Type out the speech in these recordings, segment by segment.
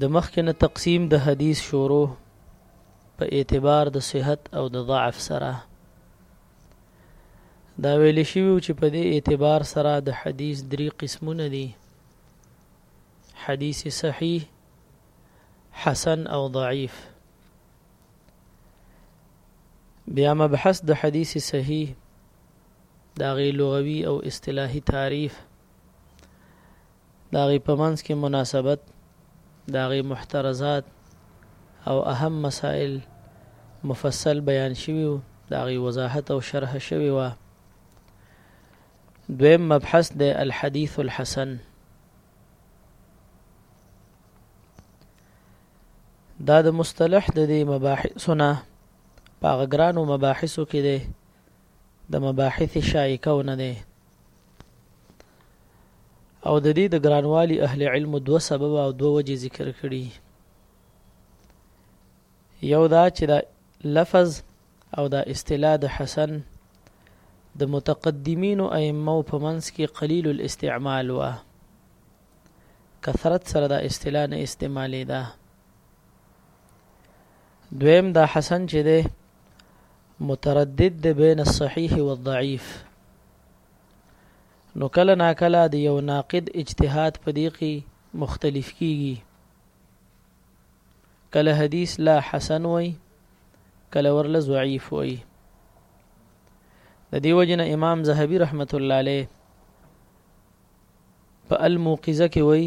د مخکنه تقسیم د حدیث شورو په اعتبار د صحت او د ضعف سره دا ویل شوی چې په دې اعتبار سره د حدیث درې قسمونه دي حدیث صحیح حسن او ضعیف بیا مبحث د حدیث صحیح دا غي لغوي او اصطلاحي تعریف د هغې په منځ کې مناسبت، د هغې محترزات او اهم مسائل مفصل بیان شوي وو، د هغې وضاحت او شرح شوې وه. دویم مبحث د الحدیث الحسن دا د مصطلح د دې مباحثونه په غګرانو مباحثو کې دی د مباحث شایکونه دی او د دې د ګرانوالي اهل علم دوه سبب او دوه وجې ذکر کړي یو دا چې دا لفظ او دا اصطلاح د حسن د متقدمین او ائمه په منځ کې قلیل الاستعمال و کثرت سره دا اصطلاح نه استعمالې ده دویم دا حسن چې ده متردد دی بین الصحیح والضعیف نو کله ناکله د یو ناقد اجتهاد په دې کې مختلف کیږي کله حدیث لا حسن وای کله ورله ضعیف وای د دې وجنه امام زهبي رحمت الله علیه په الموقظه کې وای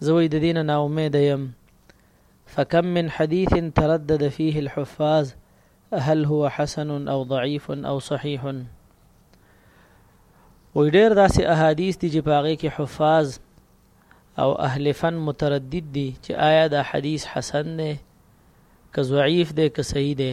زه وای د دین نه امید یم فکم من حدیث تردد فيه الحفاظ هل هو حسن او ضعيف او صحيح وې ډېر داسې احادیث دي چې پاغه کې حفاظ او اهل فن متردد دي چې آیا دا حدیث حسن دی که ضعیف دی که صحیح دی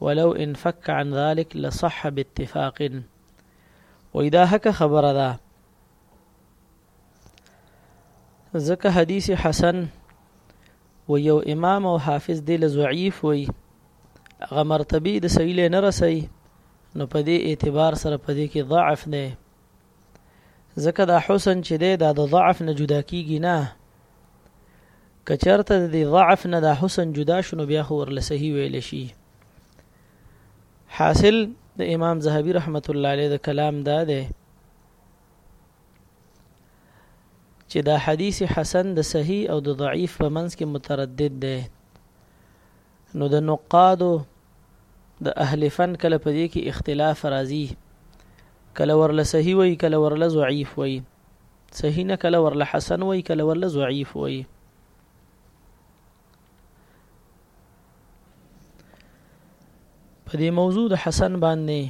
ولو انفک عن ذلك لصح باتفاق وای دا حق خبره ده ځکه حدیث حسن و یو امام او حافظ دی له ضعیف وي هغه مرتبه د سیله نه رسي نو په دې اعتبار سره په دې کې ضعف نه ځکه دا حسن چې دی دا د ضعف نه جدا کیږي نه که چرته د ضعف نه دا حسن جدا شنو بیا خو ورله صحیح ویل شي حاصل د امام زهبي رحمت الله علیه د کلام دا دی چې دا حدیث حسن د صحیح او د ضعیف په منځ کې متردد دی نو د نقادو د اهل فن کله په دې کې اختلاف راځي کله ورله صحیح وي کله ورله ضعیف وي صحیح نه کله ورله حسن وي کله ورله ضعیف وي په دې موضوع د حسن باندې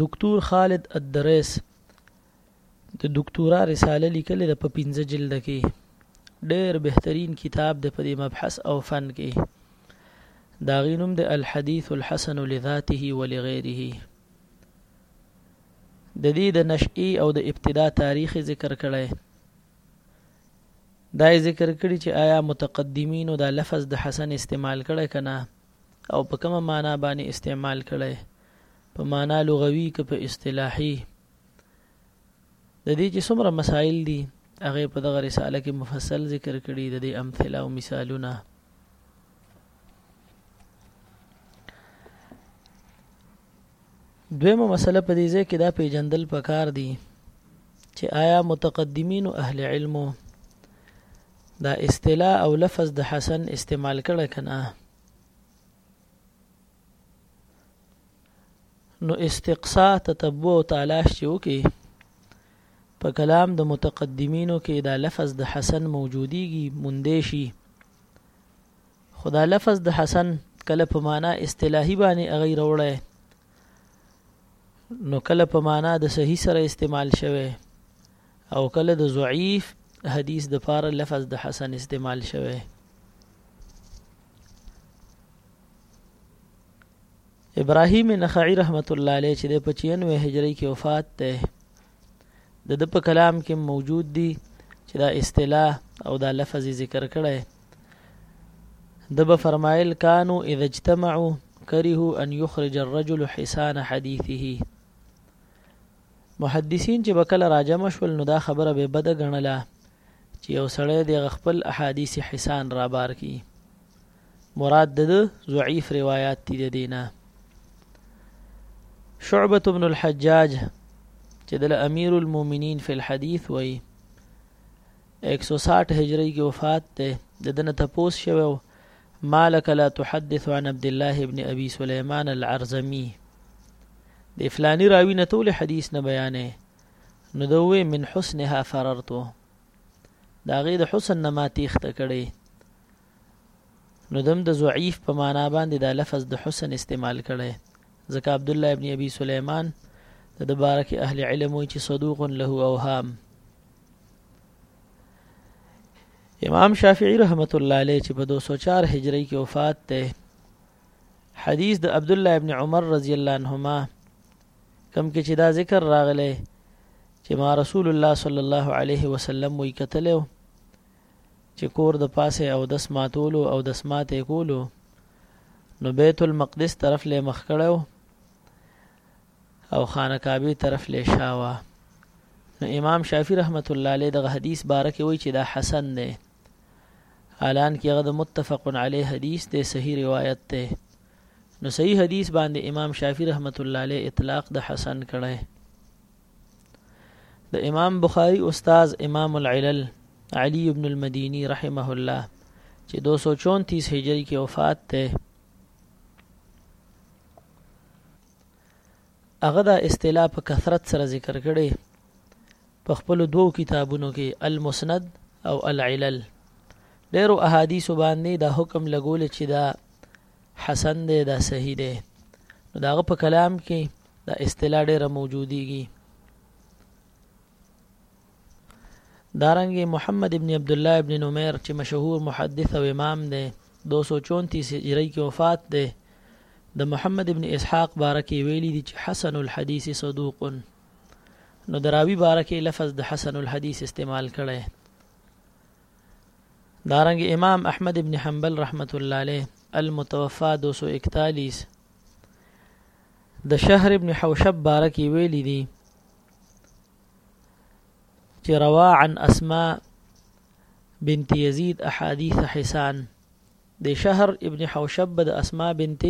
دکتور خالد الدریس د دکتورا رساله لیکلې ده په پنځه جلده کې ډېر بهترین کتاب دی په دې مبحث او فن کې دا غي نوم د الحديث الحسن لذاته ولغيره د دې د نشئی او د ابتدا تاریخ ذکر کړی دا ذکر کړی چې آیا متقدمینو دا لفظ د حسن استعمال کړی کنه او په کومه معنا باندې استعمال کړی په معنا لغوي که په اصطلاحي د دې چې څومره مسائل دي هغه په دغه رساله کې مفصل ذکر کړي د دې امثله او مثالونه دویمه مسله په دې ځای کې دا پیجندل پکار دي چې آیا متقدمین او اهل علمو دا اصطلاح او لفظ د حسن استعمال کړه کنه نو استقصا تتبع او تالاش چې وکي په کلام د متقدمینو کې دا لفظ د حسن موجودیږي موندې شي خدا لفظ د حسن کله په معنا اصطلاحي باندې غیر وړه نو کله په معنا د صحیح سره استعمال شوی او کله د ضعیف حدیث د فار لفظ د حسن استعمال شوی ابراهیم نخعی رحمت الله علیه چې د 95 هجری کې وفات ده د د په کلام کې موجود دي چې دا اصطلاح او دا لفظ ذکر کړي ده به فرمایل کانو اذا اجتمعوا کرهو ان یخرج الرجل حسان حدیثه محدثین چې به کله راجمه شول نو دا خبره به بده ګڼله چې یو سړی د خپل احادیث حسان را بار کی مراد د ضعیف روایات دي د دینه شعبه ابن الحجاج چې د امیر المؤمنین فی الحديث وای ایک سو ساټ هجرۍ کې وفات دی د ده نه تپوس شوی و ما لک لا تحدث عن عبدالله ابن ابي سليمان العرزمي د فلاني راوي نه تول حدیث نه بیانې نو دوی من حسنها فررتو دا غي د حسن نه ما تیخته کړي نو دم د ضعیف په معنا باندې دا لفظ د حسن استعمال کړي ځکه عبد الله ابن ابي سليمان د بارک اهل علم وي چې صدوق له اوهام امام شافعی رحمت الله علیه چې په 204 هجری کې وفات ده حدیث د عبد الله ابن عمر رضی الله عنهما کم کې چې دا ذکر راغله چې ما رسول الله صلی الله علیه وسلم وی کتلو چې کور د پاسه او د سماتولو او د سماته کولو نو بیت المقدس طرف له مخ کړو او خانه کعبه طرف له شا وه نو امام شافعي رحمت الله علیه دغه حدیث باره کې وایي چې دا حسن دی الان کې هغه د متفق علی حدیث دی صحیح روایت دی نو صحیح حدیث باندې امام شافعي رحمت الله علیه اطلاق د حسن کړي د امام بخاری استاد امام العلل علی ابن المدینی رحمه الله چې 234 هجری کې وفات ده هغه دا اصطلاح په کثرت سره ذکر کړي په خپل دوو کتابونو کې المسند او العلل ډیرو احادیث باندې دا حکم لګول چې دا حسن دی دا صحیح دی نو داغه په کلام کې دا اصطلاح ډیره موجودیږي دارنګ محمد ابن عبد الله ابن نمیر چې مشهور محدث او امام دی 234 هجری کې وفات دی د محمد ابن اسحاق بارکه ویلي دي چې حسن الحديث صدوق نو دراوی بارکه لفظ د حسن الحديث استعمال کړي دارنګ امام احمد ابن حنبل رحمت الله عليه المتوفى 241 د شهر ابن حوشب بارکه ویلي دي چې روا عن اسماء بنت يزيد احاديث حسان د شهر ابن حوشب د اسماء بنت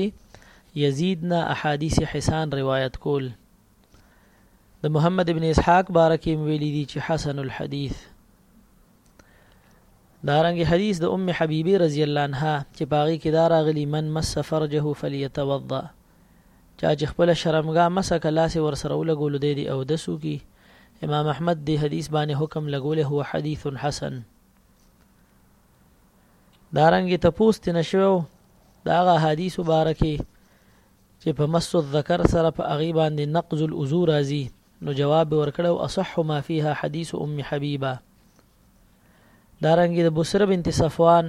يزيد نه احاديث حسان روایت کول د محمد ابن اسحاق بارکیم ویلی دي چې حسن الحديث دارنګ حدیث د ام حبیبه رضی الله عنها چې پاغي کې دارا غلی من مس فرجه فليتوضا چا چې خپله شرمګاه مسح که لاس يې ورسره ولګولو دی دې اودس وکړي امام احمد دې حديث باندې حکم لګولی هو حديث حسن دارنګ تپوس تنه شو دا غا حدیث مبارکه چې په مس الذکر سره په اغي باندې نقض العذور راځي نو جواب ورکړو اصح ما فيها حديث ام حبيبه دارنګه د بصره بنت صفوان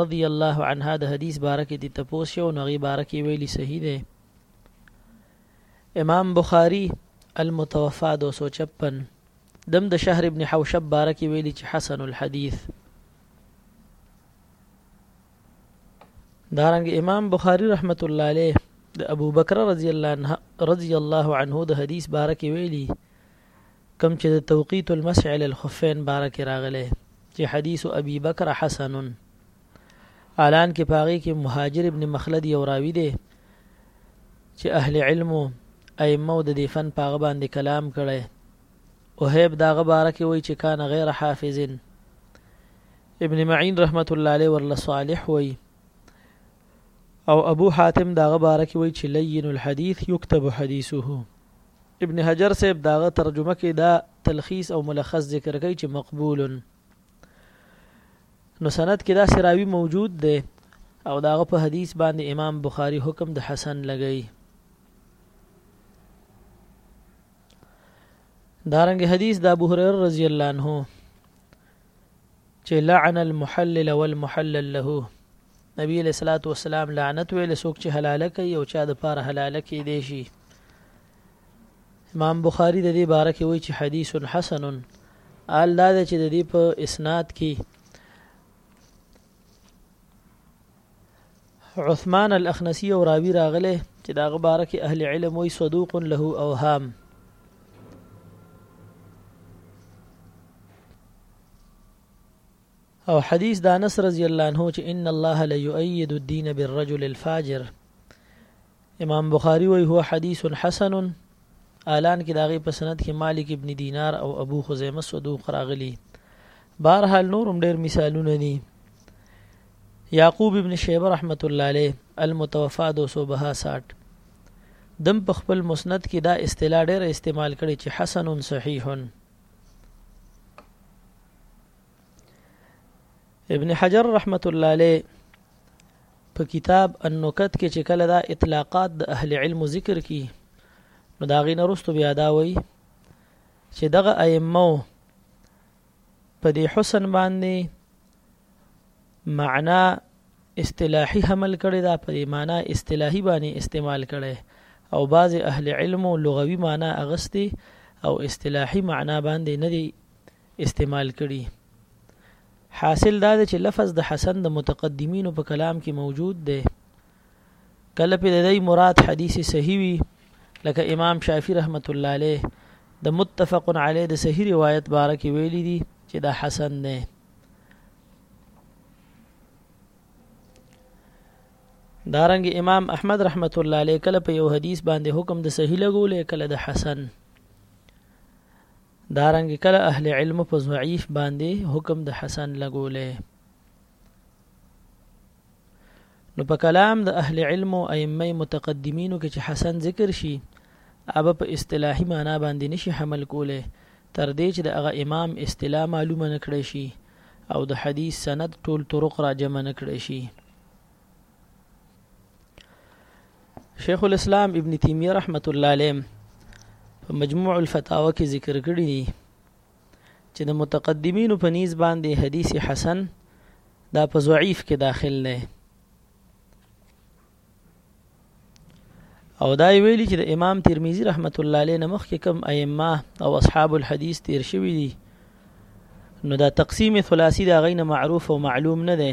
رضی الله عنها د حدیث باره کې د تپوس شو نو غي باره کې ویلي صحیح دی امام بخاری المتوفا 256 دم د شهر ابن حوشب باره کې ویلي چې حسن الحديث دارنګ امام بخاری رحمت الله علیه د ابو بکر رضی الله عنه رضی الله عنه د حدیث باره کې ویلي کوم چې د توقیت المسح علی الخفین باره کې راغلی چې حدیث ابي بکر حسن الان کې پاغي کې مهاجر ابن مخلد یو راوی دی چې اهل علم ائمه د دې فن پاغه باندې کلام کړي او هيب دا غبره کې وای چې کان غیر حافظ ابن معین رحمت الله علیه ورله صالح وای او ابو حاتم دا غبره کې وای چې لین الحديث یكتب حدیثه ابن حجر صاحب د هغه ترجمه کې دا تلخیص او ملخص ذکر کوي چې مقبول نو سند کې دا سراوی موجود دی او داغه په حدیث باندې امام بخاری حکم د حسن لګی دارنګ حدیث د ابو هريره رضی الله عنه چې لعن المحلل والمحلل له نبی علیہ الصلوۃ والسلام لعنت ویل سوک چې حلاله کوي او چا د پاره حلاله کې دی شي امام بخاری د دې باره کې وایي چې حدیث حسن آل دا چې د دې په اسناد کې عثمان الاخنسی او راوی راغله چې دا غبارک اهل علم وی صدوق له اوهام او حدیث د انس رضی الله عنه چې ان الله لا یؤید الدین بالرجل الفاجر امام بخاری وایي هو حدیث حسن الان کې د هغې په سند کې مالک ابن دینار او ابو خزیمه صدوق راغلي بهرحال نور هم ډېر مثالونه دي یعقوب ابن شیبه رحمت الله علیه المتوفا 262 دم په خپل مسند کې دا اصطلاح ډېره استعمال کړي چې حسن صحیح ابن حجر رحمت الله علیه په کتاب النکت کې چې کله دا اطلاقات د اهل علم ذکر کی نو دا غي نرستو بیا دا وایي چې دغه ائمه په دې حسن باندې معنا اصطلاحي حمل کړي دا په معنا اصطلاحي باندې استعمال کړي او بعض اهل علم لغوي معنا اغستي او اصطلاحي معنا باندې نه دي استعمال کړي حاصل دا دی چې لفظ د حسن د متقدمینو په کلام کې موجود دی کله په دې مراد حدیث صحیح وي لکه امام شافعي رحمت الله علیه د متفق علیه د صحیح روایت باره کې ویلي دي چې دا حسن دی دارنګ امام احمد رحمت الله علیه کله په یو حدیث باندې حکم د صحیح لګولې کله د حسن دارنګه کله اهل علم په ضعیف باندې حکم د حسن لګولې نو په کلام د اهل علم او ائمه متقدمینو کې چې حسن ذکر شي اب په اصطلاحي معنا باندې نشي حمل کوله تر دې چې د هغه امام اصطلاح معلومه نکړي شي او د حدیث سند ټول طرق را جمع نکړي شي شیخ الاسلام ابن تیمیه رحمت الله علیه په مجموع الفتاوا کې ذکر کړی دی چې د متقدمینو په نیز باندې حدیث حسن دا په ضعیف کې داخل دی او دا ویلي چې د امام ترمذی رحمت الله علیه نمخ کې کوم ائمه او اصحاب الحديث تیر شوی دي نو دا تقسیم ثلاثی دا غینه معروف او معلوم نه دی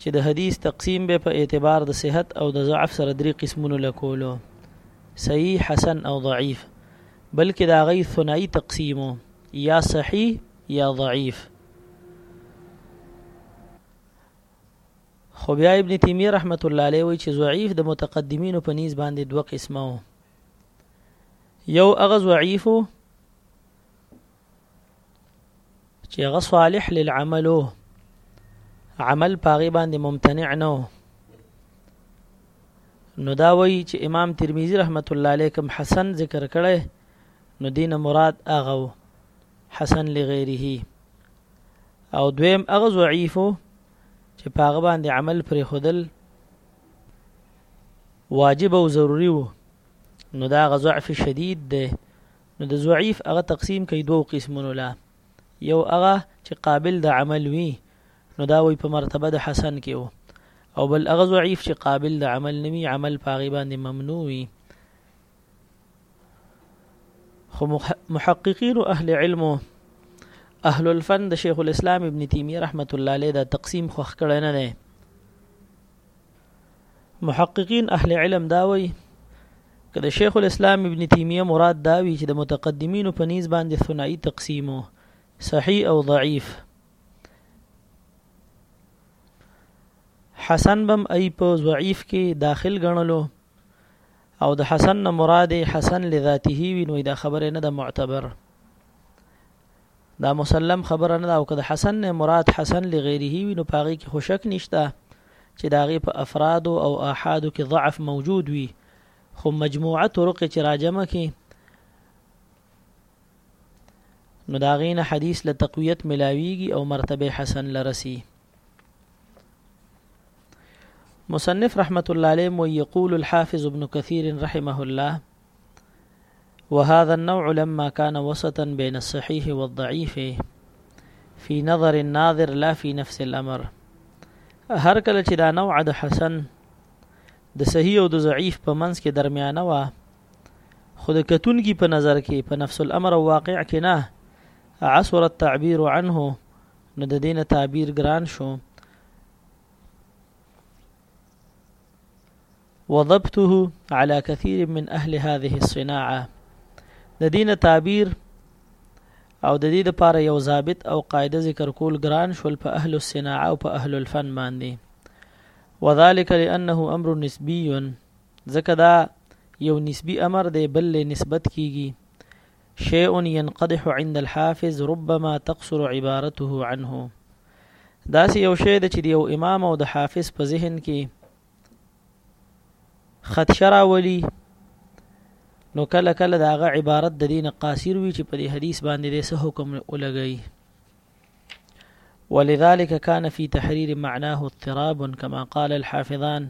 چې د حدیث تقسیم به په اعتبار د صحت او د ضعف سره درې قسمونو لکولو صحیح حسن او ضعیف بلکې دا غي ثنایی تقسیم یا صحیح یا ضعیف خو بیا ابن تیمیه رحمت الله علیه وایي چې ضعیف د متقدمینو په نیز باندې دوه قسمه و یو هغه ضعیف چې هغه صالح للعمل عمل پاغي باندې ممتنع نه نو دا وایي چې امام ترمذی رحمت الله علیه کوم حسن ذکر کړي نو دین مراد هغه حسن لغیره او دویم هغه ضعیفو چې په هغه باندې عمل پرې خودل واجب او ضروری وو نو دا غ ضعف شدید دی نو د ضعیف هغه تقسیم کوي دوه قسمونو لا یو هغه چې قابل د عمل وي نو دا وي په مرتبه د حسن کې وو او بل هغه ضعیف چې قابل د عمل نوي عمل پاغي باندې ممنوع وي خو محققین او اهل علم اهل الفن د شیخ الاسلام ابن تیمیه رحمت الله علیه دا تقسیم خوښ کړی نه دی محققین اهل علم دا وایي که د شیخ الاسلام ابن تیمیه مراد دا وي چې د متقدمینو په نیز باندې ثنایی تقسیم صحیح او ضعیف حسن بم ای په ضعیف کې داخل غنلو او د حسن نه مراد حسن لذاته وي نو دا خبره نه ده معتبر دا مسلم خبره نه ده او که د حسن نه مراد حسن لغیره وي نو پاغي کې خوشک نشته چې داغه په افراد او احاد کې ضعف موجود وي خو مجموعه طرق چې راجمه کې نو دا غین حدیث له تقویت ملاویږي او مرتبه حسن لرسي مصنف رحمت الله علیه مو یقول الحافظ ابن كثير رحمه الله وهذا النوع لما كان وسطا بين الصحيح والضعيف في نظر الناظر لا في نفس الامر هر کله چې دا نوع د حسن د صحیح او د ضعیف په منځ کې درمیانه وه خو د کتونکي په نظر کې په نفس الامر او واقع کې نه عصر التعبیر عنه نو د دین تعبیر ګران شو وضبطه على كثير من اهل هذه الصناعه د دین تعبیر او د دې لپاره یو ضابط او قاعده ذکر کول ګران شول په اهل الصناعه او په اهل الفن باندې وذلك لانه امر نسبي ځکه دا یو نسبی امر دی بل له نسبت کیږي شیء ينقدح عند الحافظ ربما تقصر عبارته عنه دا سی یو شی د چې یو امام او د حافظ په ذهن کې خدشه راولي نو کله کله داغه عبارت د دین قاصر وي چې په دې حدیث باندې د څه حکم ولګي ولذلك كان في تحرير معناه اضطراب كما قال الحافظان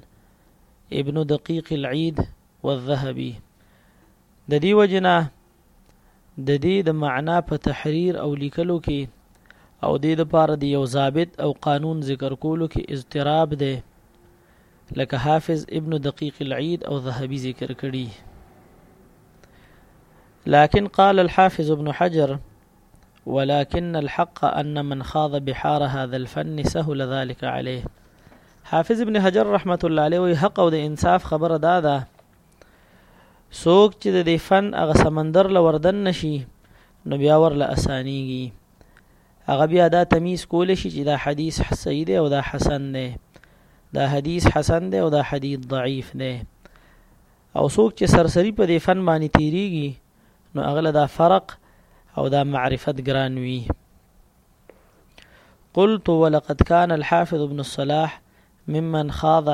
ابن دقيق العيد والذهبي د دې وجنا د دې د معنا په تحریر او لیکلو کې او د دې لپاره د یو ضابط او قانون ذکر کولو کې اضطراب دی لکه حافظ ابن دقیق العید او ذهبی ذکر کړي لكن قال الحافظ ابن حجر ولكن الحق ان من خاض بحار هذا الفن سهل ذلك عليه حافظ ابن حجر رحمت الله علیه وی حق او د انصاف خبره دا ده څوک چې د فن هغه سمندر لوردن نشي نو بیا ورله اسانيږي هغه بیا دا تمیز کول شي چې دا حدیث صحیح دی او دا حسن دی دا حدیث حسن دی او دا حدیث ضعیف دی او څوک چې سرسری په دې فن باندې تیریږي نو هغه دا فرق او دا معرفت ګران وي قلت ولقد كان الحافظ ابن الصلاح ممن خاض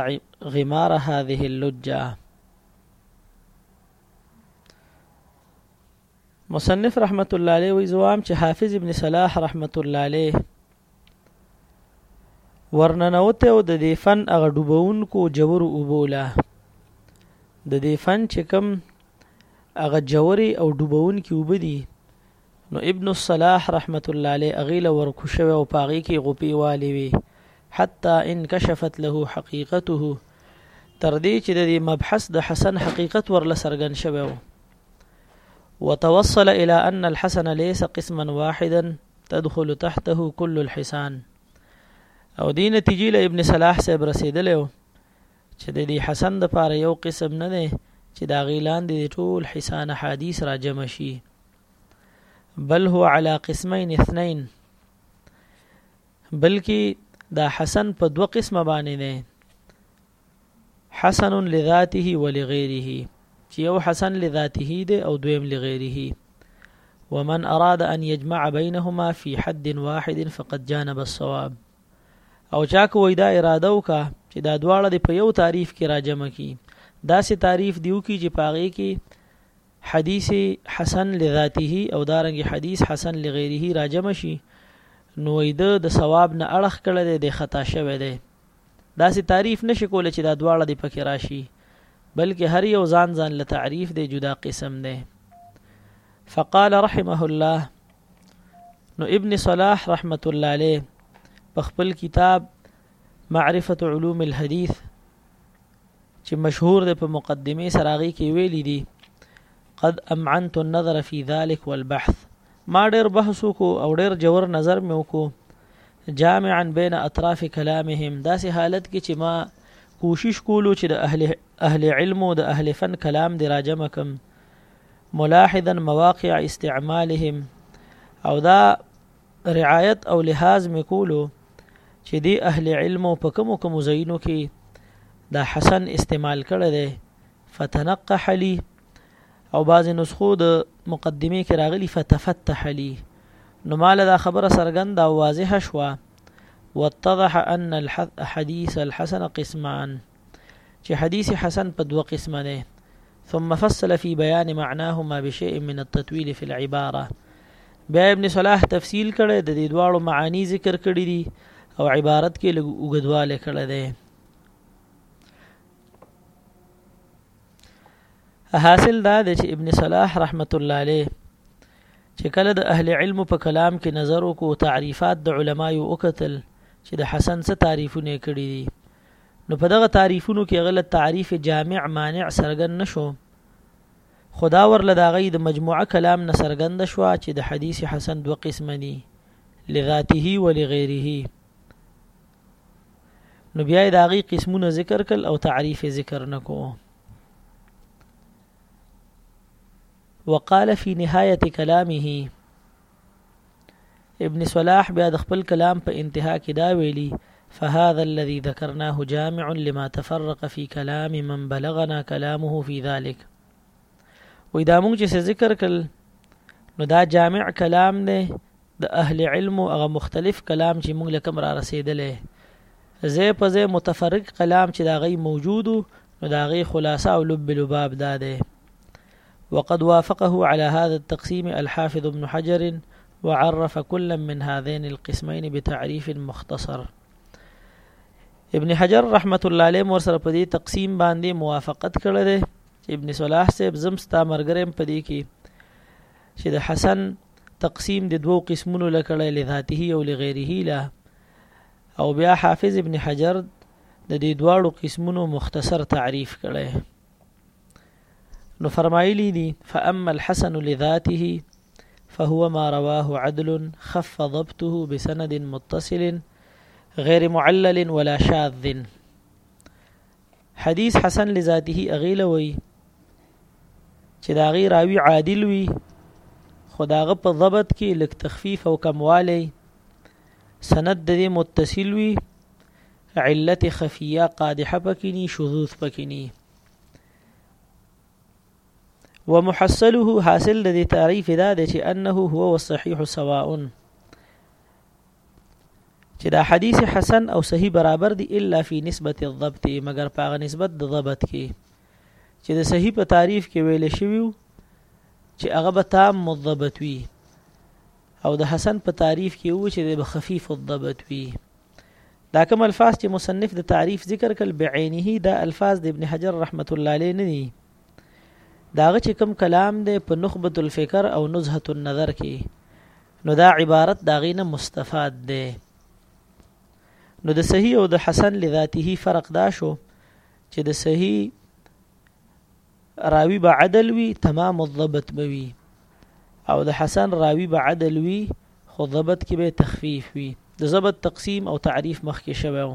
غمار هذه اللجة مصنف رحمت الله عليه وي زوام چې حافظ ابن صلاح رحمت الله عليه ورننوته او د دې فن هغه ډوبونکو جورو اوبو له د دې فن چې کوم هغه جوري او ډوبونکي اوبه دي نو ابن الصلاح رحمت الله علیه اغیله ورکو شوی او پاغي کې غوپی والی وي حتی انکشفت له حقیقته تر دې چې د دې مبحث د حسن حقیقت ورله سرګن شوی وتوصل الى ان الحسن ليس قسما واحدا تدخل تحته كل الحسان او دې نتیجې له ابن صلاح صاحب رسیدلی و چې د دې حسن د پاره یو قسم نه دی چې دا غیلان د ټول حسان حدیث را جمع شي بل هو علی قسمین اثنین بلکې دا حسن په دوه قسمه باندې نه حسن لذاته ولغيره چې یو حسن لذاته دی او دویم لغيره ومن اراد ان يجمع بينهما في حد واحد فقد جانب الصواب او چا کوی دا اراده وکا چې دا دواړه د په یو تعریف کې راجمع کی دا سه تعریف دیو کی چې پاغه کې حدیث حسن لذاته او دارنګ حدیث حسن لغیره راجم شي نو د ثواب نه اړخ کړه د خطا شوه دی داسې تعریف نه شې کولی چې دا دواړه دې پکې راشي بلکې هر یو ځان ځان له تعریف دی جدا قسم دی فقال رحمه الله نو ابن صلاح رحمت الله علیه په خپل کتاب معرفت علوم الحديث چې مشهور دی په مقدمه سراغي کې ویلي دي قد امعنت النظر في ذلك والبحث ما ډېر بحث وکړو او ډېر جوور نظر مې وکړو جامعا بین اطراف کلامهم داسې حالت کې چې ما کوشش کولو چې د اهل اهل علم او د اهل فن کلام دی راجمع کم ملاحظا مواقع استعمالهم او دا رعایت او لحاظ میکولو چې دی اهل علم په کوم کوم ځایونو کې دا حسن استعمال کړی دی فتنقح لي او بعضې نسخو د مقدمې کې راغلي فتفتح لي نو مال دا خبره سرګند او واضحه شوه واتضح ان الحديث الحسن قسمان چې حدیث حسن په دوه قسمه ده ثم فصل في بيان معناهما بشيء من التطويل في العباره بیا ابن صلاح تفصیل کړي د دې دواړو معانی ذکر کړي دي او عبارت کې لږ وګدواله کړي ده حاصل دا دی چې ابن صلاح رحمت الله علیه چې کله د اهل علم په کلام کې نظر وکړو تعریفات د علمایو وکتل چې د حسن څه تعریفونه کړي دي نو په دغه تعریفونو کې غلط تعریف جامع مانع سرګن نشو خدا ورله دا غي د مجموعه کلام نه سرګند شو چې د حدیث حسن دوه قسم دي لذاته ولغیره نو بیا د هغې قسمونه ذکر کړل او تعریف ذکر نکو وقال في نهايه كلامه ابن صلاح بیا د خپل کلام په انتها کې دا ویلي فهذا الذي ذكرناه جامع لما تفرق في كلام من بلغنا كلامه في ذلك وې دا موږ چې ذکر کړل نو دا جامع کلام دی د اهل علمو هغه مختلف کلام چې موږ له کوم را رسېدلی ځای په ځای متفرق کلام چې د هغوی موجود نو د هغې خلاصه او لب لباب دا دی وقد وافقه على هذا التقسيم الحافظ ابن حجر وعرف كل من هذين القسمين بتعريف مختصر ابن حجر رحمت الله علیه مور سره په دې تقسیم باندې موافقت کړی دی ابن صلاح صاحب زم ستا مرګرم په دې کې چې د حسن تقسیم د دوو قسمونو لکړی لذاته او لغیره له او بیا حافظ ابن حجر د دې دواړو قسمونو مختصر تعریف کړي نو فرمایلی دي فاما الحسن لذاته فهو ما رواه عدل خف ضبطه بسند متصل غير معلل ولا شاذ حدیث حسن لذاته اغیله وی چې دا غي راوی عادل وي خداغه په ضبط کې لک تخفیف او کموالی سند د متصل وي علت خفیه قادحه پکینی شذوذ پکینی ومحصله حاصل د تعریف دا دی چې انه هو والصحيح سواء چې دا حدیث حسن او صحیح برابر دی الا فی نسبت الضبط مگر په هغه نسبت د ضبط کې چې د صحیح په تعریف کې ویل شوی چې هغه به تام مضبط وي او د حسن په تعریف کې و چې د خفیف الضبط وي دا کوم الفاظ چې مصنف د تعریف ذکر کړ بعینه دا الفاظ د ابن حجر رحمت الله علیه نه دي داغه چې کوم کلام دی په نخبه الفکر او نزهه النظر کې نو دا عبارت دا غینه مستفاد دی نو د صحیح او د حسن لذاته فرق دا شو چې د صحیح راوی به عدل وي تمام الضبط به وي او د حسن راوی به عدل وي خو ضبط کې به تخفیف وي د ضبط تقسیم او تعریف مخکې شوی و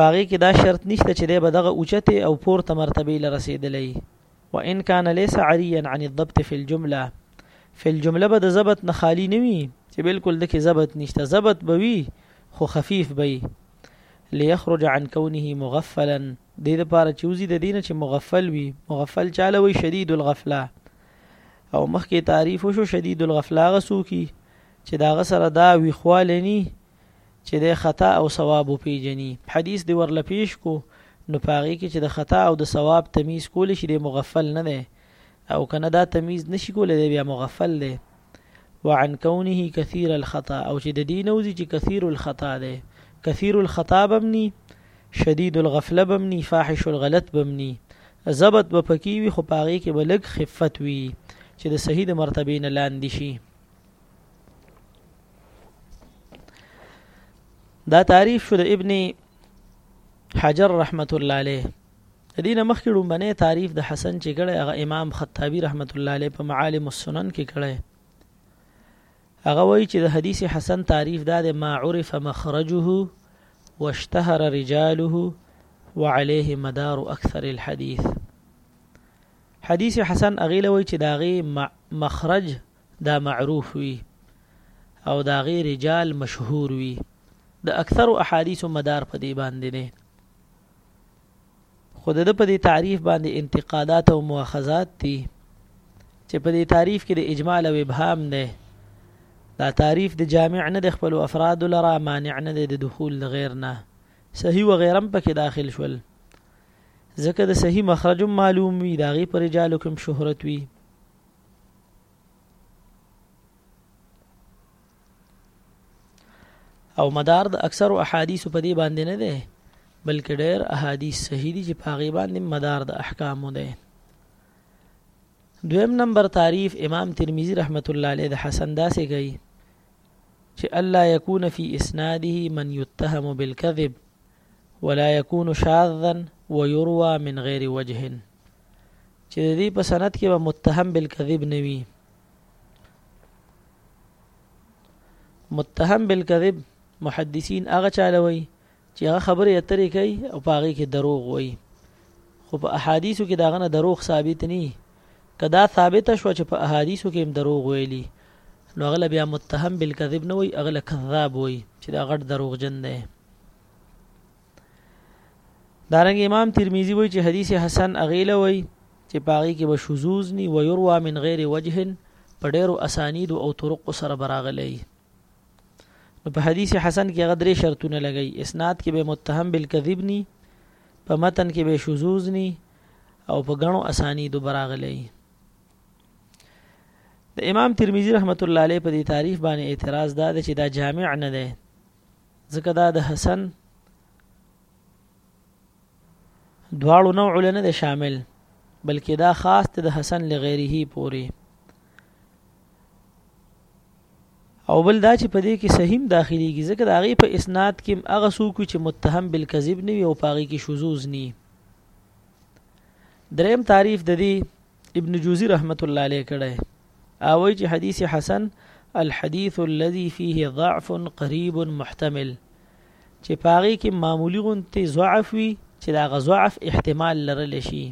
پاغي کې دا شرط نشته چې دی به دغه اوچته او پورته مرتبه له رسیدلې وان كان ليس عريا عن الضبط في الجمله في الجمله به د ضبط نه خالی نه وي چې بالکل دکې ضبط نشته ضبط به وي خو خفيف به ليخرج عن كونه مغفلا د دې لپاره چې وزي د دینه چې مغفل وي مغفل چاله وي شدید الغفله او مخکې تعریف شو شدید الغفله غسو کی چې دا غسر دا وی خوالنی چې دی خطا او صواب وپېژني. حدیث دې ورله پېش کړو، نو په هغې کې چې د خطا او د صواب تمیز کولی شي، دی مغفل نه دی او که نه دا تمیز نه شي کولی، دی بیا مغفل دی. وعن کونه کثیر الخطا او چې د دې نه وځي چې کثیر الخطا دی. کثیر الخطا به هم ني، شدید الغفله به هم ني، فاحش الغلط به هم ني. ضبط به پکې وي، خو په هغې کې به لږ خفت وي، چې د صحیح د مرتبې نه لاندې شي. دا تعریف شو د ابن حجر رحمت الله علیه دین مخکې ډومبنه تعریف د حسن چې کړه هغه امام خطابی رحمت الله علیه په معالم السنن کې کړه هغه وایي چې د حدیث حسن تعریف دا د ما عرف مخرجه واشتهر رجاله وعليه مدار اکثر الحديث حدیث حسن اغیله وایي چې داغه مخرج دا معروف وي او د هغې رجال مشهور وي د اکثرو احادیثو مدار په دې باندې دی خو د ده په دې تعریف باندې انتقادات او مواخذات دي چې په دې تعریف کې د اجمال او ابهام دی دا تعریف د جامع نه د خپل افراد لرا مانع نه دی د دخول د غیر نه صحیح و غیرم پکې داخل شول ځکه د صحیح مخرج معلوم وي دا غي پر رجالو کوم شهرت وي او مدار د اکثر احادیث په دې باندې نه ده بلکې ډېر احادیث صحیح دي چې په هغه باندې مدار د احکام ده دویم نمبر تعریف امام ترمذی رحمت الله علیه د حسن داسې کوي چې الله يكون في اسناده من يتهم بالكذب ولا يكون شاذا ويروى من غير وجه چې د دې په سند کې به متهم بالکذب نه وي متهم بالکذب محدثین هغه چاله وي چې هغه خبره اترې کوي او پاغي کې دروغ وي خو په احادیثو کې داغه نه دروغ ثابت ني کدا ثابت شو چې په احادیثو کې هم دروغ ویلي نو هغه بیا متهم بالکذب نه وي هغه کذاب وي چې دا غټ دروغجن دی دارنګ امام ترمذی وایي چې حدیث حسن اغیله وایي چې پاغي کې به شذوز ني و يروى من غیر وجه په ډیرو اسانید او طرق سره براغلی نو په حدیث حسن کې غدري شرطونه لګي اسناد کې به متهم بالکذب ني په متن کې به شذوز ني او په غنو اسانید براغلی د امام ترمذی رحمت الله علیه په دې تعریف باندې اعتراض دا چې دا جامع نه ده ځکه دا د حسن دواړو نوع لنه ده شامل بلکې دا خاص ته د حسن لغیره پوري او بل دا چې په دې کې صحیح داخليږي ځکه دا غي په اسناد کې هغه سوق چې متهم بالکذب نه وي او پاغي کې شذوذ نه دریم تعریف د دې ابن جوزی رحمت الله علیه کړه او وایي چې حدیث حسن الحديث الذي فيه ضعف قريب محتمل چې پاغي کې معمولی غونته ضعف وي چې دا غضعف احتمال لرل شي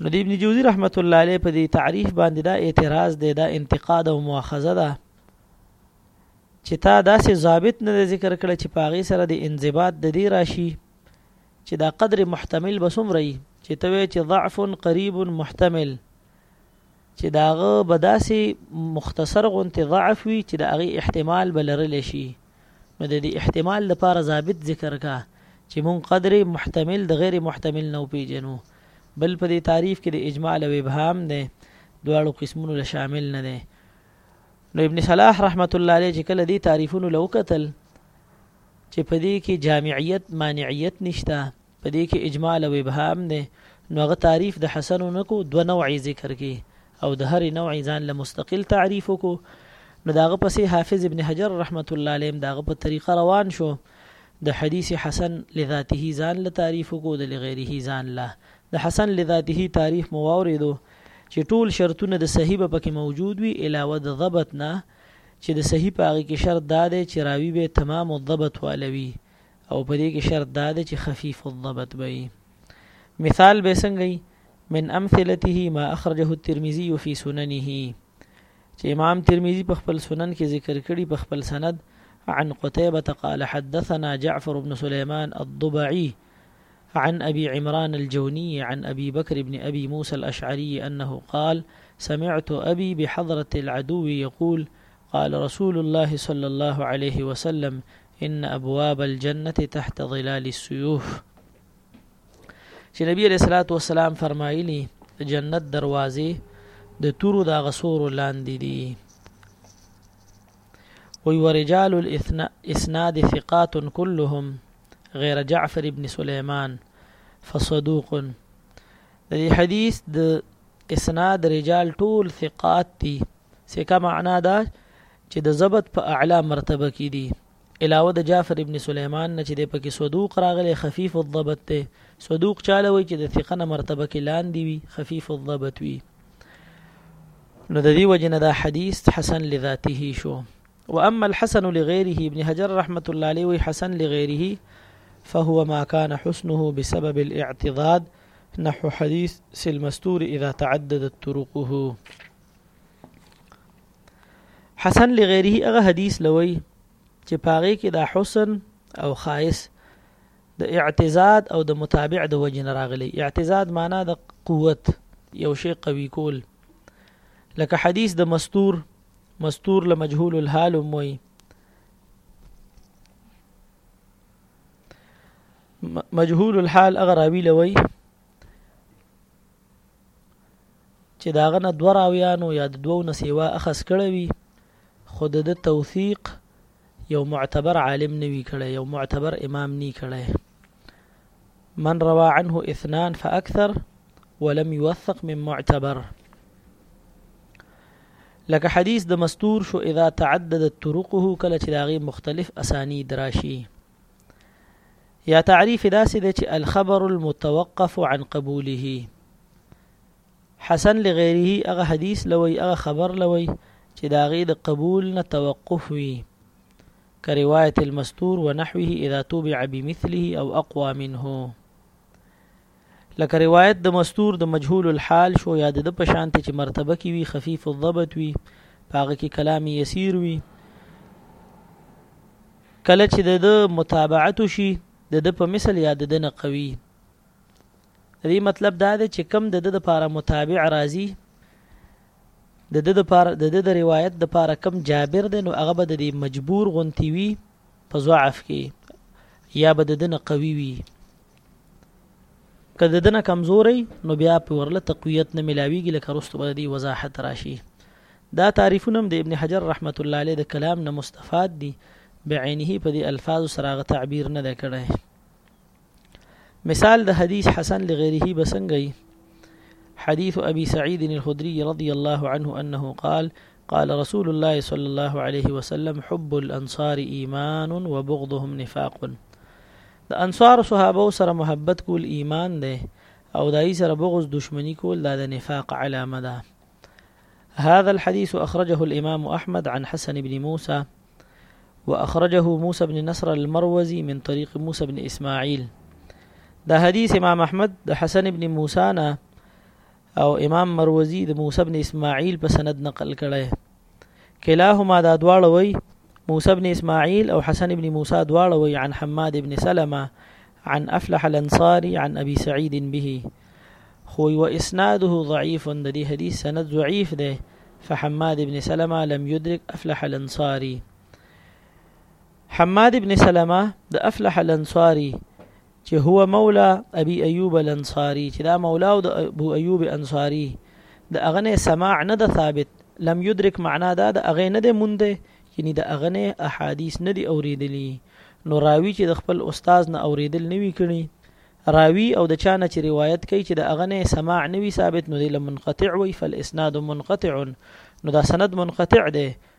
نو د ابن جوزی رحمت الله علیه په دې تعریف باندې دا اعتراض دی دا انتقاد او مؤاخذه ده چې تا داسې ضابط نه ذکر کړ چې پاغي سره د انضباط د دې راشي چې دا قدر محتمل به څومره وي چې ته وایې چې ضعف قریب محتمل چې دا هغه به داسې مختصر غونتې ضعف وي چې د هغې احتمال به لرلی شي نو د دې احتمال لپاره ضابط ذکر کا چې مونږ قدر محتمل د غیر محتمل نه پیژنو بل په دې تعریف کې د اجمال او ابهام دی دواړو قسمونو له شامل نه دی نو ابن صلاح رحمت الله علیه چې کله دې تعریفونو لو قتل چې په دې کې جامعیت مانعیت نشته په دې کې اجمال او ابهام دی نو هغه تعریف د حسن نه کو دوه نوعې ذکر کې او د هرې نوعې ځان له مستقل تعریف کو نو داغه پسې حافظ ابن حجر رحمت الله علیه داغه په طریقه روان شو د حدیث حسن لذاته ځان له تعریف کو د لغیره ځان له د حسن لذاته تعریف مو واوریدو چې ټول شرطونه د صحیح په کې موجود وي علاوه د ضبط نه چې د صحیح په هغې کې شرط دا دی چې راوي به یې تمام الضبط واله وي او په دې کې شرط دا دی چې خفیف الضبط به وي مثال به څنګه وي من امثلته ما اخرجه الترمذي في سننه چې امام ترمذي په خپل سنن کې ذکر کړي په خپل سند عن قتيبة قال حدثنا جعفر بن سليمان الضبعي عن أبي عمران الجوني عن أبي بكر بن أبي موسى الأشعري أنه قال سمعت أبي بحضرة العدو يقول قال رسول الله صلى الله عليه وسلم إن أبواب الجنة تحت ظلال السيوف چې نبی عليه الصلاه والسلام فرمایلی جنت دروازه د تورو د غسور لاندې دي وي ورجال الاسناد ثقات كلهم غیر جعفر ابن سلیمان فصدوق د دې حدیث د اسناد رجال ټول ثقات دي ثقه معنا دا چې د ضبط په اعلی مرتبه کې دي علاوه د جعفر ابن سليمان نه چې د پکې صدوق راغلي خفيف الضبط ته صدوق چاله وي چې د ثقه نه مرتبه کې لاندې وي خفيف الضبط وي نو د دې وجنه دا حدیث حسن لذاته شو واما الحسن لغيره ابن حجر رحمت الله عليه وي حسن لغيره فهو ما كان حسنه بسبب الاعتضاد نحو حديث المستور اذا تعددت طرقه حسن لغیره هغه حدیث لوي چې پاغه کې دا حسن او خایس د اعتزاد او د متابع د وجه نه راغلي اعتزاد معنا د قوت یو شی قوي کول لکه حدیث د مستور مستور له مجهول الحال موي مجهول الحال اگر راوی لوي چې داغه نه دوه راویانو یا د دوو نه سیوا اخس کړی وي خود د توثیق یو معتبر عالم نوی کړی یو معتبر امام نی کړی من روا عنه اثنان فاکثر ولم يوثق من معتبر لکه حدیث د مستور شو اذا تعددت طرقه کله چې داغي مختلف اسانید راشي یا تعریف داسې دی چې الخبر المتوقف عن قبوله حسن لغیره هغه حدیث له وي هغه خبر له وي چې د هغې د قبول نه توقف وي که روایت المستور ونحوه اذا توبع بمثله او اقوى منه لکه روایت د مستور د مجهول الحال شو یا د په شانته چې مرتبه کې وي خفیف الضبط وي پاغه کې کلام یسیر وي کله چې د متابعت شي د په مثل یا د نه قوي د دې مطلب دا دی چې کم د د لپاره متابع راځي د د لپاره د د روایت د لپاره کم جابر دی نو هغه به د دې مجبور غونتی وي په ضعف کې یا به د دنه قوي وي که د دنه کمزوري نو بیا په ورله تقویت نه ملاویږي لکه رستو به دې وضاحت راشي دا تعریفونه د ابن حجر رحمت الله علیه د کلام نه مستفاد دي بعینه په دې الفاظ سره غ تعبیر نه کړی مثال د حدیث حسن لغیره بسنګي حديث أبي سعيد الخدري رضي الله عنه أنه قال قال رسول الله صلى الله عليه وسلم حب الأنصار إيمان وبغضهم نفاق د انصار صحابه سره محبت کول ایمان دی او دای سره بغض دشمنی کول دا د نفاق علامه ده هذا الحديث أخرجه الإمام أحمد عن حسن بن موسى وأخرجه موسى بن نصر المروزي من طريق موسى بن إسماعيل دا حديث إمام أحمد دا حسن بن موسى نه او امام مروزی د موسی بن اسماعیل په سند نقل کړي کلاهما دا دواړه وای موسى بن إسماعيل أو حسن بن موسى دواروي عن حماد بن سلمة عن أفلح الأنصاري عن أبي سعيد به خوي وإسناده ضعيف ددي حديث سند ضعيف ده فحماد بن سلمة لم يدرك أفلح الأنصاري حماد بن سلمة د أفلح الأنصاري چې هو مولا ابي ايوب الانصاري چې دا مولا او د ابو ايوب انصاري د اغنه سماع نه د ثابت لم يدرك معنا دا د اغه نه د مونږ یعنی د اغنه احادیث نه دی اوریدلی نو راوی چې د خپل استاد نه اوریدل نه وی کړي راوی او د چانه چې روایت کوي چې د اغنه سماع نه وی ثابت نو دی لمنقطع وی فالاسناد منقطع نو دا سند منقطع دی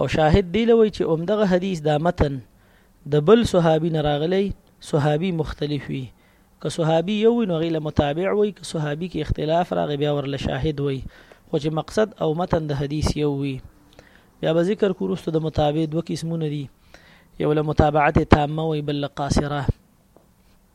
او شاهد دی لوي چې اومدغه حدیث دا متن د بل صحابي نه راغلی صحابي مختلف وي که صحابي یو وي نو غیله متابع وي که صحابي کې اختلاف راغی بیا ورله شاهد وي خو چې مقصد او متن د حدیث یو وي بیا به ذکر کورستو د متابع دوه قسمونه دي یو له متابعت تامه وي بل قاصره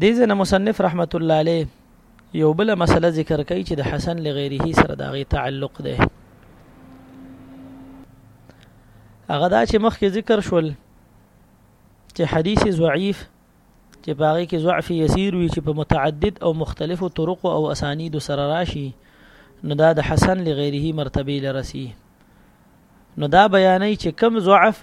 دې ځای نه مصنف رحمت الله علیه یو بل مسله ذکر کوي چې د حسن لغیره سره داغه تعلق ده هغه دا چې مخکې ذکر شول چې حدیث ضعیف چې باغې کې ضعف یسیر وي چې په متعدد او مختلفو طرق او اسانید سره راشي نو دا د حسن لغیره مرتبه لرسي نو دا بیانې چې کم ضعف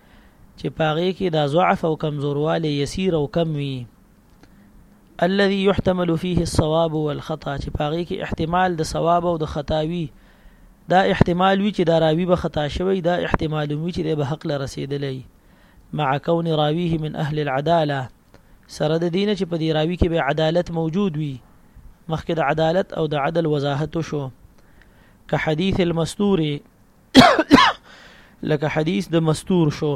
چې په هغې کې دا ضعف او کمزوروالی یسیر او کم وي الذي يحتمل فيه الصواب والخطا چې په هغې کې احتمال د صواب او د خطا وي دا احتمال وي چې دا راوي به خطا شوی دا احتمال وي چې به حق لره رسیدلی مع کون راویه من اهل العداله سره د دینه چې په دې راوي کې به عدالت موجود وي مخکې د عدالت او د عدل وضاحت شو که حدیث المستور لکه حدیث د مستور شو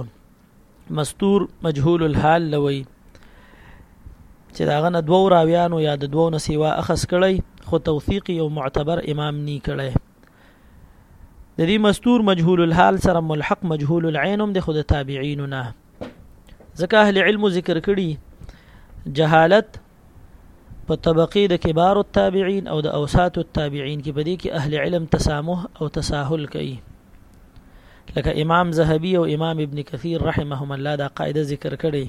مستور مجهول الحال لوي چې داغه نه دوو راویانو یا د دوو نه سیوا اخس کړي خو توثیق یو معتبر امام نی کړي د دې مستور مجهول الحال سره ملحق مجهول العين هم د خود تابعین نه ځکه اهل علم ذکر کړي جهالت په طبقې د کبار التابعین او د اوسات التابعین کې په دې کې اهل علم تسامح او تساهل کوي لکه امام زهبي او امام ابن کثیر رحمهم الله دا قاعده ذکر کړي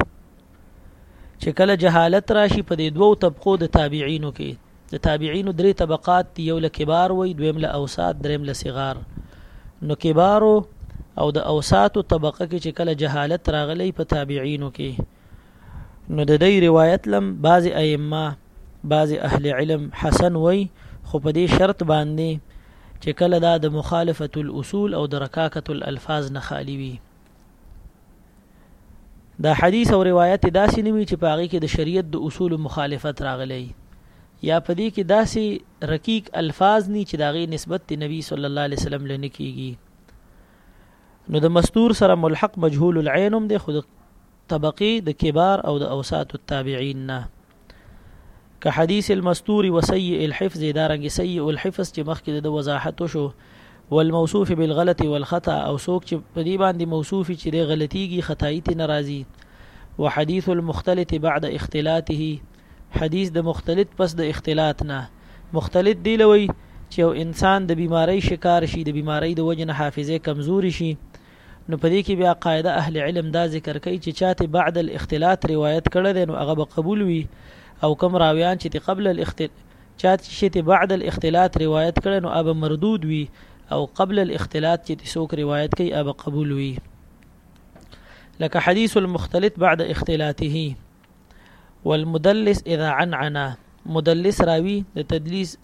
چې کله جهالت راشي په دې دوو طبقو د تابعینو کې د تابعینو درې طبقات دی یو لکبار وي دویم له اوسات دریم له صغار نو کبارو او د اوساتو طبقه کې چې کله جهالت راغلی په تابعینو کې نو د دې روایت لم بعض ائمه بعض اهل علم حسن وای خو په دې شرط باندې چې کله دا د مخالفت الاصول او درکاکت الالفاظ نه خالی وي دا حدیث او روایت داسې نه وي چې په هغه کې د شریعت د اصول مخالفت راغلی یا په دې کې داسې رقیق الفاظ ني چې داغه نسبت د نبی صلی الله علیه وسلم لنه کیږي نو د مستور سره ملحق مجهول العين هم د خود طبقې د کبار او د اوسات التابعین نه که حدیث المستور و سیئ الحفظ دارنګ سیئ الحفظ چې مخکې د وضاحت شو والموصوف بالغلط والخطا او سوک چې په دې باندې موصوف چې د غلطيږي خطای ته ناراضي وحديث المختلط بعد اختلاطه حدیث د مختلط پس د اختلاط نه مختلط دی لوي چې یو انسان د بیماری شکار شي د بیماری د وجنه حافظه کمزوري شي نو په دې کې بیا قاعده اهل علم دا ذکر کوي چې چا ته بعد الاختلاط روایت کړی دی نو هغه به قبول وي او کوم راویان چې ته قبل الاختلاط چا چې ته بعد الاختلاط روایت کړی نو هغه مردود وي او قبل الاختلاط چې ته څوک روایت کوي هغه قبول وي لك حديث المختلط بعد اختلاته والمدلس اذا عنعنا مدلس راوي د تدلیس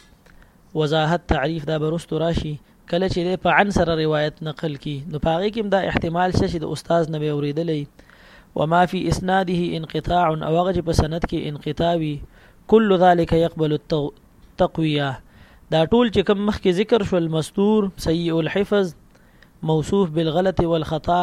وضاحت تعریف دا برست راشي کله چې دی په عن سره روایت نقل کی نو په هغې کې دا احتمال شته چې د استاد نه به اوریدلی وما فی اسناده انقطاع او هغه چې په سند کې انقطاع وي کل ذلك يقبل التقویه دا ټول چې کوم مخکې ذکر شول مستور سیء الحفظ موصوف بالغلط والخطا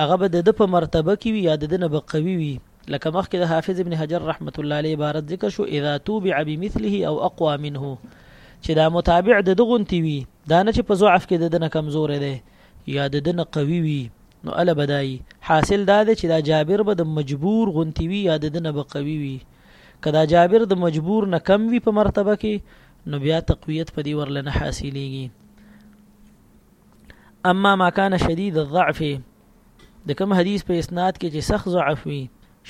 هغه به د ده په مرتبه کې وي یا د ده نه به قوي وي لکه مخکې د حافظ ابن حجر رحمت الله علیه عبارت ذکر شو اذا توبع بمثله او اقوا منه چې دا متابع د دغونتی وي دا نه چې په ضعف کې د دنه کمزور دی یا د دنه قوي وي نو ال بدای حاصل دا دی چې دا جابر به د مجبور غونتی وي یا د دنه به قوي وي کدا جابر د مجبور نه کم وي په مرتبه کې نو بیا تقویت په دی ورلنه حاصلېږي اما ما كان شديد الضعف د کوم حدیث په اسناد کې چې سخت ضعف وي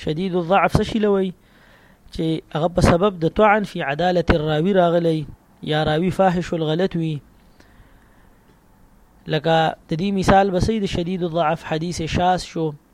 شدید الضعف څه شي لوي چې هغه په سبب د طعن فی عدالت الراوی راغلی یا راوی فاحش الغلط وي لکه د دې مثال بسې د شدید الضعف حدیث شاس شو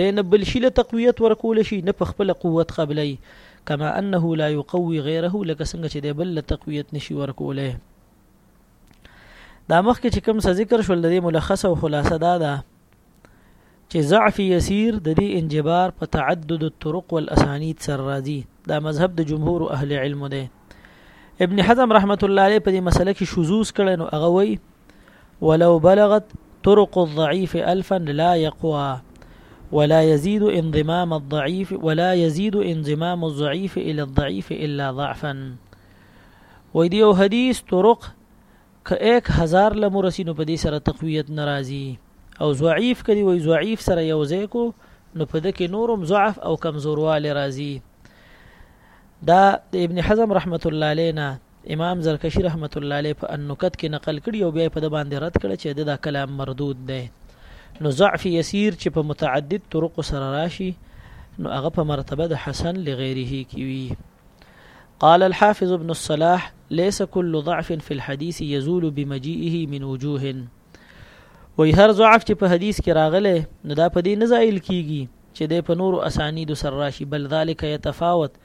دی نه بل شي له تقویت ورکول شي نه په خپله قوت قبلوي کما انه لا یقوي غیره لکه څنګه چې دی بل له تقویت نشي ورکولی دا مخکې چې کوم څه ذکر شول د دې ملخص او خلاصه دا ده چې ضعف یسیر د دې انجبار په تعدد الطرق والاسانید سره راځي دا مذهب د جمهور اهل علم دی ابن حزم رحمت الله علیه په دې مسله کې شذوذ کړي نو هغه وایي ولو بلغت طرق الضعيف ألفا لا يقوى ولا يزيد انضمام الضعيف ولا يزيد انضمام الضعيف إلى الضعيف إلا ضعفا وې دی او حدیث طرق ک 1000 لمو رسینو په دې سره تقویت ناراضي او ضعیف کړي وي ضعیف سره یو ځای کو نو په دکې نورم ضعف او کمزورواله راځي دا د ابن حزم رحمت الله علینا امام زرکشي رحمت الله علیه په النکت کې نقل کړي او بیا په د باندې رد کړ چې د دا کلام مردود دی نو ضعف یسیر چې په متعدد طرق سره راشي نو هغه په مرتبه د حسن لغیره کې وي قال الحافظ ابن الصلاح ليس كل ضعف في الحديث يزول بمجيئه من وجوه وي هر ضعف چې په حدیث کې راغله نو دا په دې نه زایل کیږي چې د په نورو اسانید سره راشي بل ذلک يتفاوت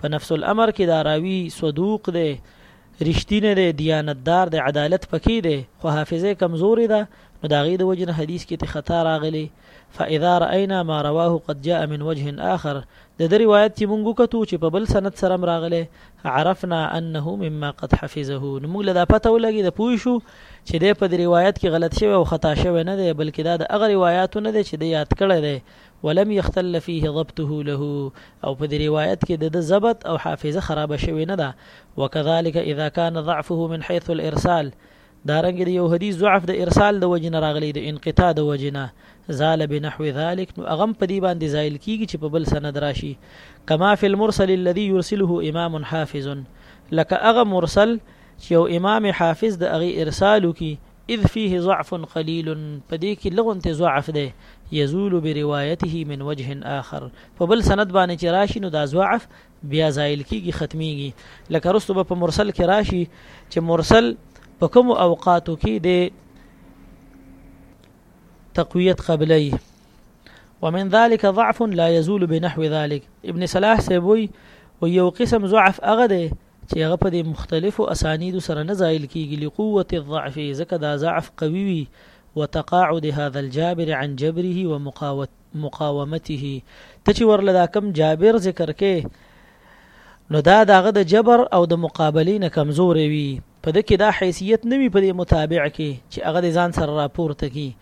په نفس الامر کې دا راوي صدوق دی، رښتینی دی، دیانتدار دی، عدالت پکې دی، خو حافظه یې کمزورې ده، نو د هغې د وجې نه حدیث کې ترې خطا راغلې، فاذا رأینا ما رواه قد جاء من وجه آخر، د ده روایت چې مونږ وکتو چې په بل سند سره هم راغلی، عرفنا انه مما قد حفظه، نو مونږ له دا پته ولګېده، پوه شو، چې دی په دې روایت کې غلط شوی او خطا شوی نه دی، بلکې دا د هغه روایاتو نه دی چې ده یاد کړی دی. ولم يختل فيه ضبطه له او په دې روايت کې د ده ضبط او حافظه خرابه شوې نه ده وکذلک اذا كان ضعفه من حيث الارسال دارنګ د یو حدیث ضعف د ارسال د وجنه راغلی د انقطاع د وجنه زال بنحو ذلك نو اغم په دې باندې زائل کیږي چې په بل سند راشي کما فی المرسل الذي يرسله امام حافظ لك اغه مرسل چې یو امام حافظ د اغه ارسال کی اذ فيه ضعف قليل په دې کې لغونته ضعف دی يزول بروايته من وجه آخر په بل سند باندې چې راشي نو دا ضعف بیا زائل کیږي ختميږي لکه رستو به په مرسل کې راشي چې مرسل په کوم اوقاتو کې د تقویت قبلی ومن ذلك ضعف لا يزول بنحو ذلك ابن صلاح سيبوي ويو قسم ضعف اغه ده چې هغه په دې مختلفو اسانيدو سره نه زايل کيږي لقوة الضعف ځکه دا ضعف قوي وي وتقاعد هذا الجابر عن جبره ومقاومته ته چې ورله دا کم جابر ذکر کې نو دا داغه د جبر او د مقابلې نه کمزورې وي په دکې دا حیثیت نه وي په دې متابع کې چې هغه د ځان سره راپورته کی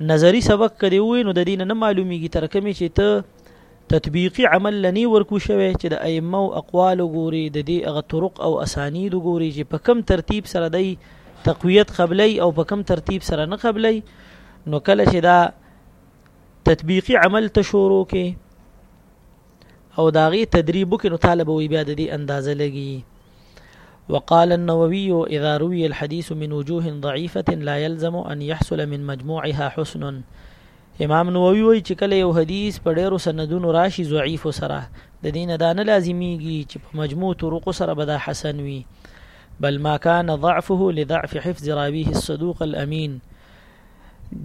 نظری سبق که دی ووی نو د دینه نه معلومیږي تر کومې چې ته تطبیقي عمل لنی ورکو شوی چې د ائمه او اقوال ګوري د دې هغه طرق او اسانید ګوري چې په کم ترتیب سره دی تقویت قبلی او په کم ترتیب سره نه قبلی نو کله چې دا تطبیقي عمل ته شروع کې او دا غي تدریب کې نو طالب وي بیا د دې اندازه لګي وقال النووي اذا روي الحديث من وجوه ضعيفه لا يلزم ان يحصل من مجموعها حسن امام نووي وایي چې کله یو حدیث په ډیرو سندونو راشي ضعیف سره د دین دا نه لازمیږي چې په مجموع طرق سره به دا حسن وي بل ما كان ضعفه لضعف حفظ راويه الصدوق الامين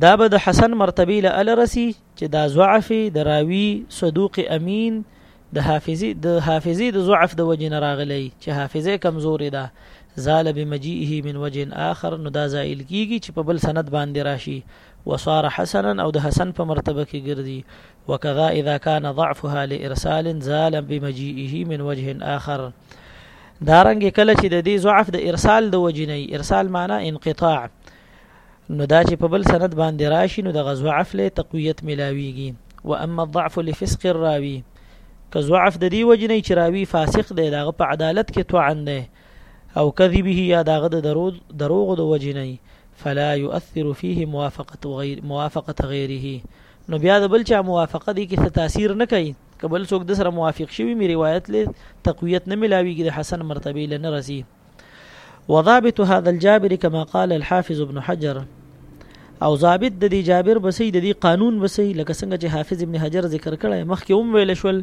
دا به د حسن مرتبه له الرسي چې دا ضعف د راوی صدوق امین د حافظي د حافظي د ضعف د وجې نه راغلی چې حافظه کمزورې ده زال بمجيئه من وجه آخر نو دا زائل کیږي چې په بل سند باندې راشي وصار حسنا او د حسن په مرتبه کې ګرځي وکذا اذا كان ضعفها لارسال زال بمجيئه من وجه آخر دارنګ کله چې د دې ضعف د ارسال د وجې نه ارسال معنی انقطاع نو دا چې په بل سند باندې راشي نو د غزو عفله تقویت ملاویږي واما الضعف لفسق الراوي که ضعف د دې وجې نه چې راوي فاسق دی داغه په عدالت کې طعن دی او کذبه یا داغه د دروغ دروغ د وجې نه فلا يؤثر فيه موافقه غير موافقه غيره نو بیا د بل چا موافقه دي کې څه تاثیر نه کوي کبل څوک د سره موافق شوی می روایت له تقویت نه ملاویږي د حسن مرتبه لنه رسی وضابط هذا الجابر كما قال الحافظ ابن حجر او ضابط د دې جابر بسې د دې قانون بسې لکه څنګه چې حافظ ابن حجر ذکر کړی مخکې هم ویل شول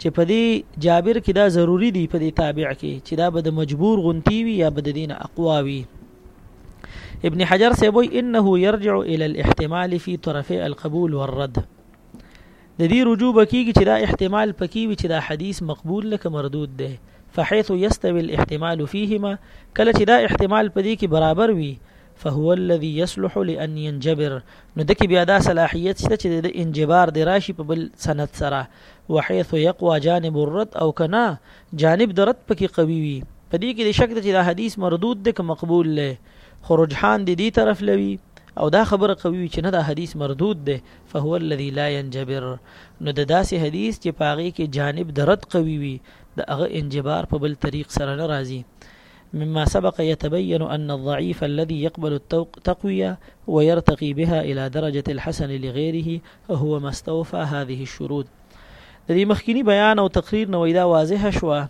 چې په دې جابر کې دا ضروری دی په دې تابع کې چې دا به د مجبور غونتی وي یا به د دین اقوا وي ابن حجر سيبوي انه يرجع الى الاحتمال في طرفي القبول والرد د دې رجوع به کېږي چې دا احتمال پکې وي چې دا حدیث مقبول نه که مردود دی فحيث يستوي الاحتمال فيهما کله چې دا احتمال په دې کې برابر وي فهو الذي يصلح لان ينجبر نو دکې بیا دا صلاحیت شته چې د انجبار د راشي په بل سند سره وحيث يقوى جانب الرد او کنا جانب د رد پکې قوي وي په دې کې د شک چې دا حدیث مردود دی که مقبول دی خو رجحان د دې طرف لوي او دا خبره قوي چې نه دا حدیث مردود دی فهو الذي لا ينجبر نو د داسې حدیث چې په هغې کې جانب د رد قوي وي د هغه انجبار په بل طریق سره نه راځي مما سبق يتبين أن الضعيف الذي يقبل التقوية ويرتقي بها إلى درجة الحسن لغيره هو ما استوفى هذه الشروط د دې مخکینی بیان او تقریر نو دا واضح شوه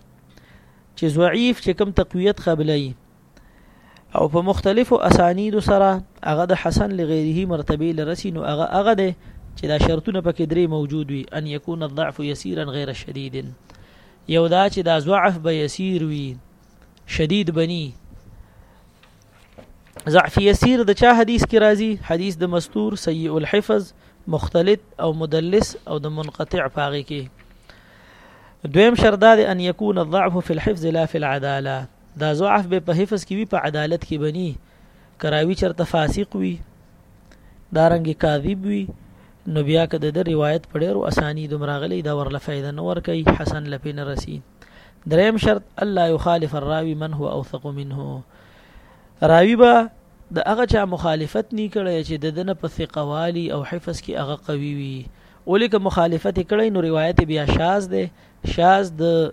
چې ضعیف چې کم تقویت قبلای او په مختلفو اسانید سره هغه د حسن لغیره مرتبه لرسي نو هغه هغه دی چې دا شرطونه پکې درې موجود وي ان يكون الضعف يسيرا غير شديد یو دا چې دا ضعف به يسير وي شدید بني ضعف يسير د چا حدیث کې راځي حدیث د مستور سیء الحفظ مختلط او مدلس او د منقطع پاغي کې دویم شرط دا دی ان يكون الضعف في الحفظ لا في العداله دا ضعف به په حفظ کې وي په عدالت کې بني کراوي چرته فاسق وي دارنګ کاذب وي نو بیا که د روایت په ډیرو اسانی دوم راغلی دا ورله فائدہ نه ور کوي حسن لپی نه رسی دریم شرط الله يخالف الراوي من هو اوثق منه راوی با د هغه چا مخالفت نه کړي چې د دنه په ثقوالي او حفظ کې هغه قوي وي اولیک مخالفت کړي نو روایت بیا شاذ ده شاذ د